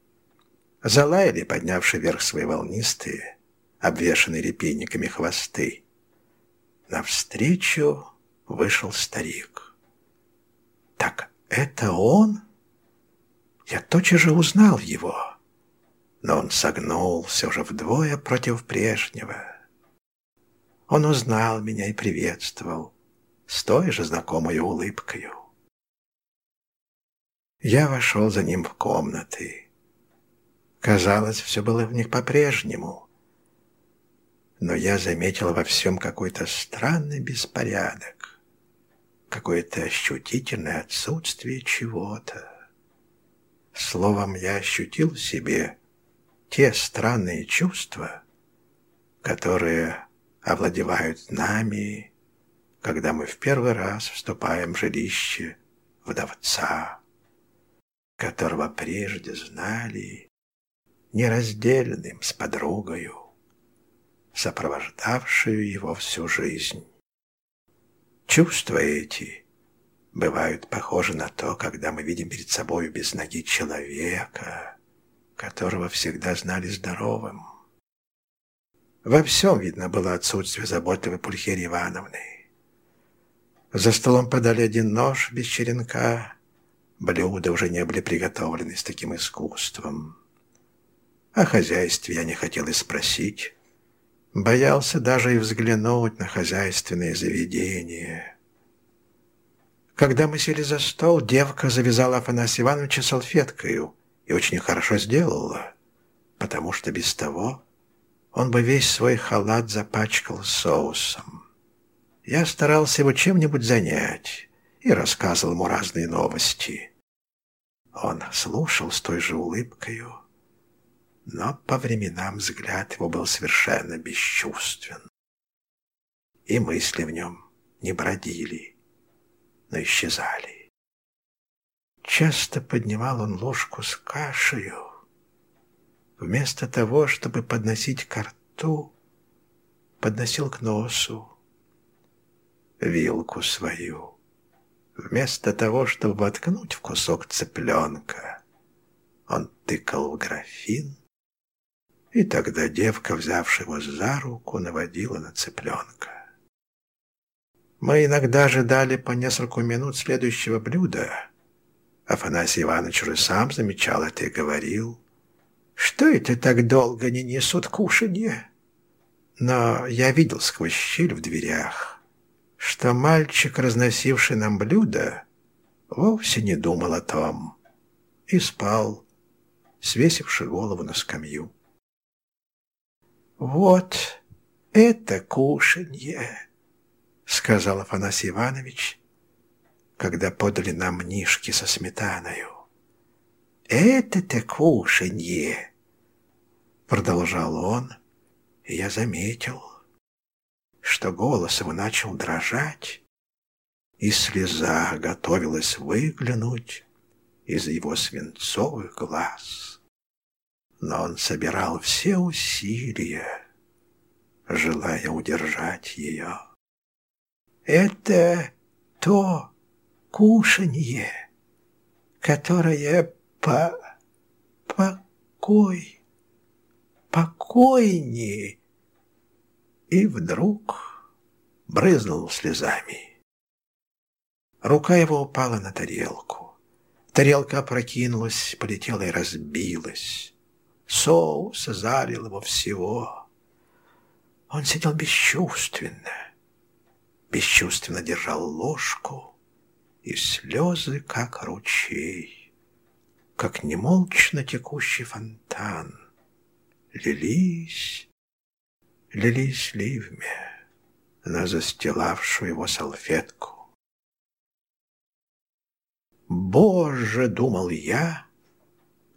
Залаяли, поднявшие вверх свои волнистые, обвешанные репейниками хвосты. Навстречу вышел старик. «Так это он?» Я тотчас же узнал его. но он согнулся уже вдвое против прежнего. Он узнал меня и приветствовал с той же знакомой улыбкою. Я вошел за ним в комнаты. Казалось, все было в них по-прежнему. Но я заметил во всем какой-то странный беспорядок, какое-то ощутительное отсутствие чего-то. Словом, я ощутил в себе те странные чувства, которые овладевают нами, когда мы в первый раз вступаем в жилище вдовца, которого прежде знали нераздельным с подругою, сопровождавшую его всю жизнь. Чувства эти бывают похожи на то, когда мы видим перед собой без ноги человека, которого всегда знали здоровым. Во всем видно было отсутствие заботливой Пульхерии Ивановны. За столом подали один нож без черенка, блюда уже не были приготовлены с таким искусством. О хозяйстве я не хотел и спросить, боялся даже и взглянуть на хозяйственные заведения — когда мы сели за стол, девка завязала Афанасия Ивановича салфеткою и очень хорошо сделала, потому что без того он бы весь свой халат запачкал соусом. Я старался его чем-нибудь занять и рассказывал ему разные новости. Он слушал с той же улыбкою, но по временам взгляд его был совершенно бесчувствен. И мысли в нем не бродили но исчезали. Часто поднимал он ложку с кашею. Вместо того, чтобы подносить к рту, подносил к носу вилку свою. Вместо того, чтобы воткнуть в кусок цыпленка, он тыкал в графин, и тогда девка, взявшая его за руку, наводила на цыпленка. Мы иногда ожидали по несколько минут следующего блюда. Афанасий Иванович уже сам замечал это и говорил. «Что это так долго не несут кушанье?» Но я видел сквозь щель в дверях, что мальчик, разносивший нам блюдо, вовсе не думал о том и спал, свесивши голову на скамью. «Вот это кушанье!» — сказал Афанасий Иванович, когда подали нам нишки со сметаною. «Это-то кушанье!» — продолжал он, и я заметил, что голос его начал дрожать, и слеза готовилась выглянуть из его свинцовых глаз. Но он собирал все усилия, желая удержать ее. Это то кушанье, которое по... покой, покойнее. И вдруг брызнул слезами. Рука его упала на тарелку. Тарелка опрокинулась, полетела и разбилась. Соус залил его всего. Он сидел бесчувственно бесчувственно держал ложку, и слезы, как ручей, как немолчно текущий фонтан, лились, лились ливме на застилавшую его салфетку. «Боже!» — думал я,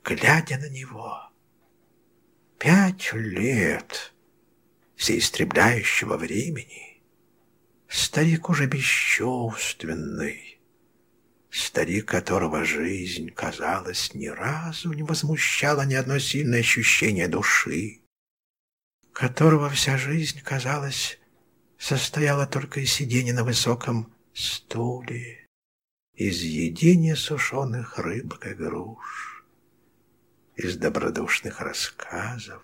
глядя на него. «Пять лет всеистребляющего времени» Старик уже бесчувственный, старик, которого жизнь, казалось, ни разу не возмущала ни одно сильное ощущение души, которого вся жизнь, казалось, состояла только из сидения на высоком стуле, из едения сушеных рыбок и груш, из добродушных рассказов,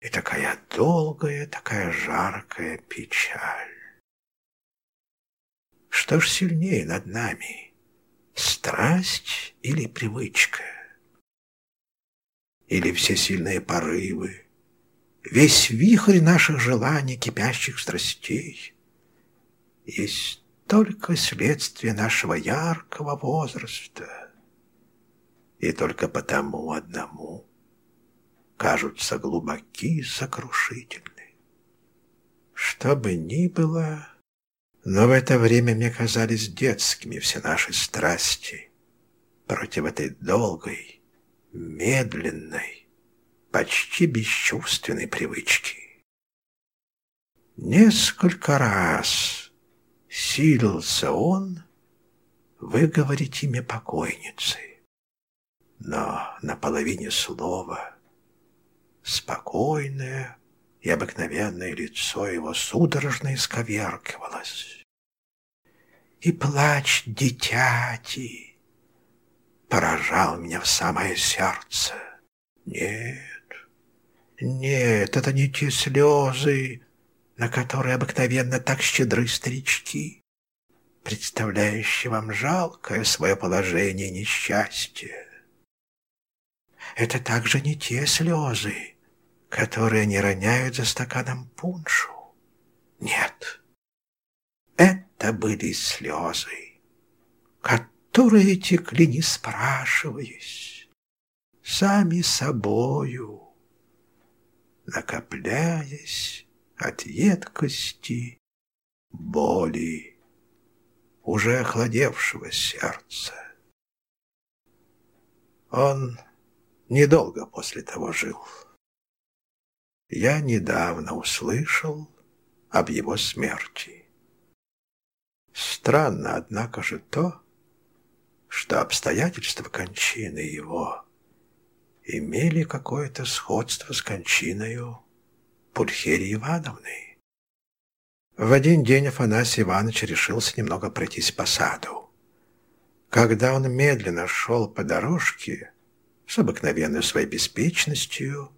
и такая долгая, такая жаркая печаль. Что ж сильнее над нами, страсть или привычка? или все сильные порывы, весь вихрь наших желаний, кипящих страстей, есть только следствие нашего яркого возраста, и только потому одному кажутся глубоки и сокрушительны. Что бы ни было, но в это время мне казались детскими все наши страсти против этой долгой, медленной, почти бесчувственной привычки. Несколько раз силился он выговорить имя покойницы, но на половине слова спокойное и обыкновенное лицо его судорожно исковеркивалось. И плач дитяти поражал меня в самое сердце. Нет, нет, это не те слезы, на которые обыкновенно так щедры старички, представляющие вам жалкое свое положение и несчастье. Это также не те слезы, которые они роняют за стаканом пуншу. Нет, это были слезы, которые текли, не спрашиваясь, сами собою, накопляясь от едкости боли уже охладевшего сердца. Он недолго после того жил. Я недавно услышал об его смерти. Странно, однако же, то, что обстоятельства кончины его имели какое-то сходство с кончиною Пульхерии Ивановны. В один день Афанасий Иванович решился немного пройтись по саду. Когда он медленно шел по дорожке с обыкновенной своей беспечностью,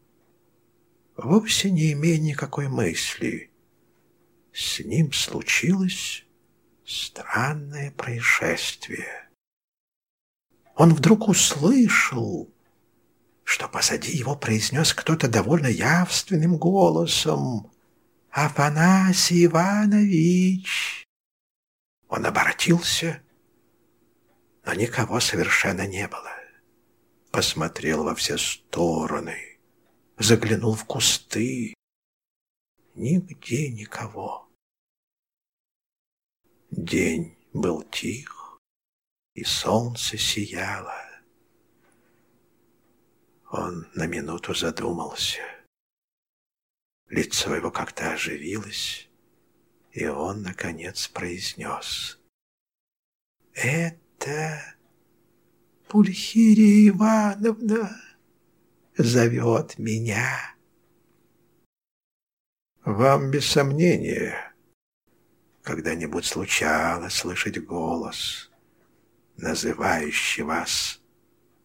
вовсе не имея никакой мысли. С ним случилось странное происшествие. Он вдруг услышал, что позади его произнес кто-то довольно явственным голосом «Афанасий Иванович!» Он обратился, но никого совершенно не было. Посмотрел во все стороны — заглянул в кусты. Нигде никого. День был тих, и солнце сияло. Он на минуту задумался. Лицо его как-то оживилось, и он, наконец, произнес. «Это Пульхирия Ивановна!» зовет меня. Вам, без сомнения, когда-нибудь случалось слышать голос, называющий вас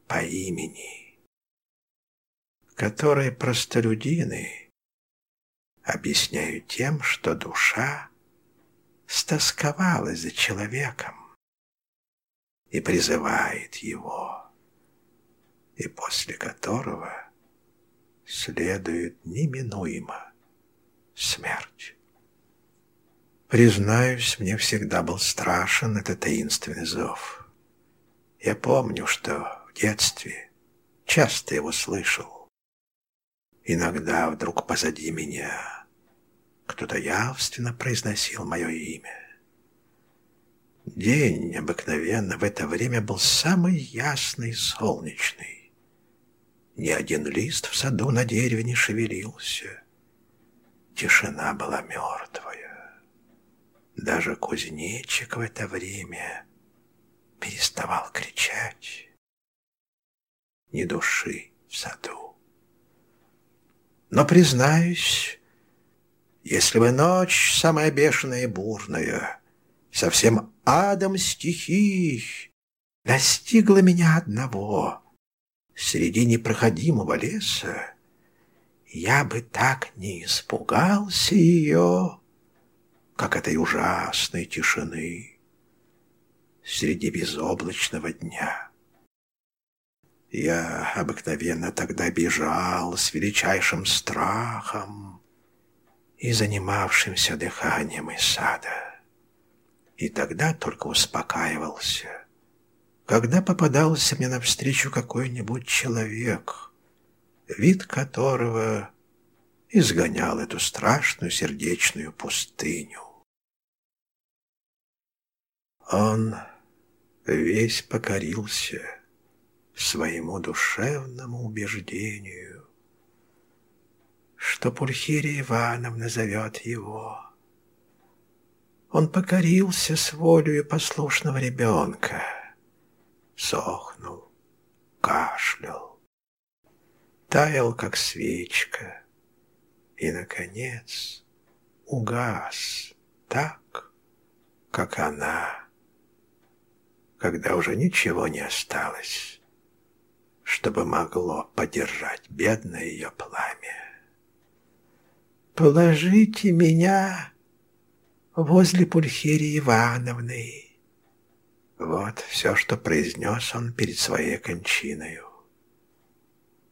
по имени, который простолюдины объясняют тем, что душа стосковалась за человеком и призывает его и после которого следует неминуемо смерть. Признаюсь, мне всегда был страшен этот таинственный зов. Я помню, что в детстве часто его слышал. Иногда вдруг позади меня кто-то явственно произносил мое имя. День обыкновенно в это время был самый ясный солнечный. Ни один лист в саду на дереве не шевелился. Тишина была мертвая. Даже кузнечик в это время переставал кричать. Ни души в саду. Но, признаюсь, если бы ночь самая бешеная и бурная, совсем адом стихий, настигла меня одного — среди непроходимого леса, я бы так не испугался ее, как этой ужасной тишины среди безоблачного дня. Я обыкновенно тогда бежал с величайшим страхом и занимавшимся дыханием из сада. И тогда только успокаивался, когда попадался мне навстречу какой-нибудь человек, вид которого изгонял эту страшную сердечную пустыню. Он весь покорился своему душевному убеждению, что Пульхирия Ивановна зовет его. Он покорился с волею послушного ребенка, сохнул, кашлял, таял, как свечка, и, наконец, угас так, как она, когда уже ничего не осталось чтобы могло поддержать бедное ее пламя. «Положите меня возле Пульхерии Ивановны». Вот все, что произнес он перед своей кончиной.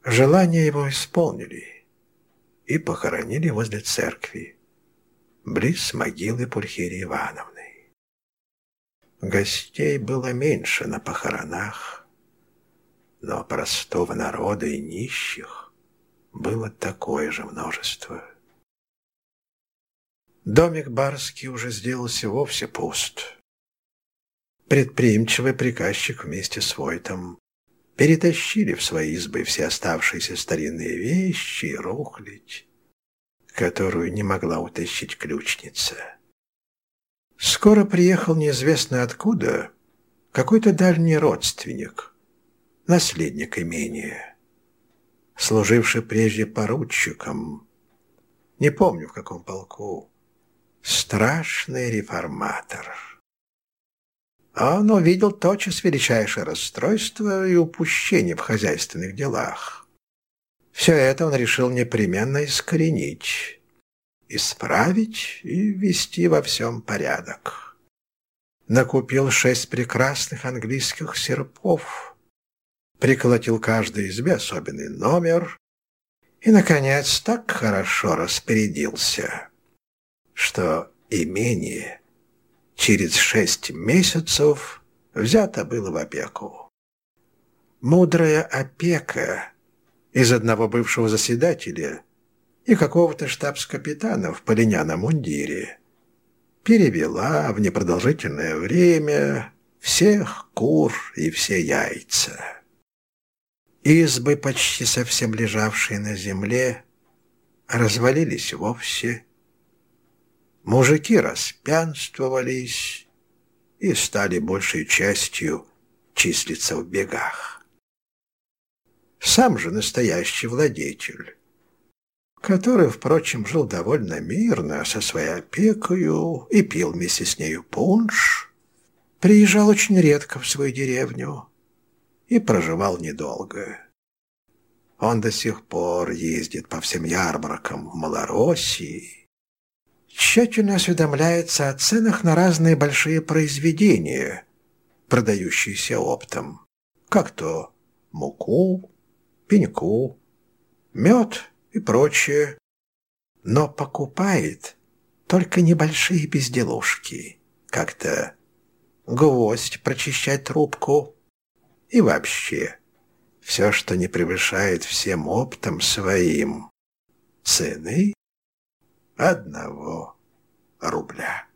Желание его исполнили и похоронили возле церкви, близ могилы Пульхерии Ивановны. Гостей было меньше на похоронах, но простого народа и нищих было такое же множество. Домик барский уже сделался вовсе пуст. Предприимчивый приказчик вместе с Войтом перетащили в свои избы все оставшиеся старинные вещи и рухлядь, которую не могла утащить ключница. Скоро приехал неизвестно откуда какой-то дальний родственник – наследник имения, служивший прежде поручиком, не помню в каком полку, страшный реформатор. Он увидел тотчас величайшее расстройство и упущение в хозяйственных делах. Все это он решил непременно искоренить, исправить и ввести во всем порядок. Накупил шесть прекрасных английских серпов – приколотил каждой избе особенный номер и, наконец, так хорошо распорядился, что имение через шесть месяцев взято было в опеку. Мудрая опека из одного бывшего заседателя и какого-то штабс-капитана в полиняном мундире перевела в непродолжительное время всех кур и все яйца. Избы, почти совсем лежавшие на земле, развалились вовсе. Мужики распянствовались и стали большей частью числиться в бегах. Сам же настоящий владетель, который, впрочем, жил довольно мирно со своей опекою и пил вместе с нею пунш, приезжал очень редко в свою деревню, и проживал недолго. Он до сих пор ездит по всем ярмаркам в Малороссии, тщательно осведомляется о ценах на разные большие произведения, продающиеся оптом, как то муку, пеньку, мед и прочее, но покупает только небольшие безделушки, как-то гвоздь прочищать трубку, и вообще, все, что не превышает всем оптом своим. Цены одного рубля.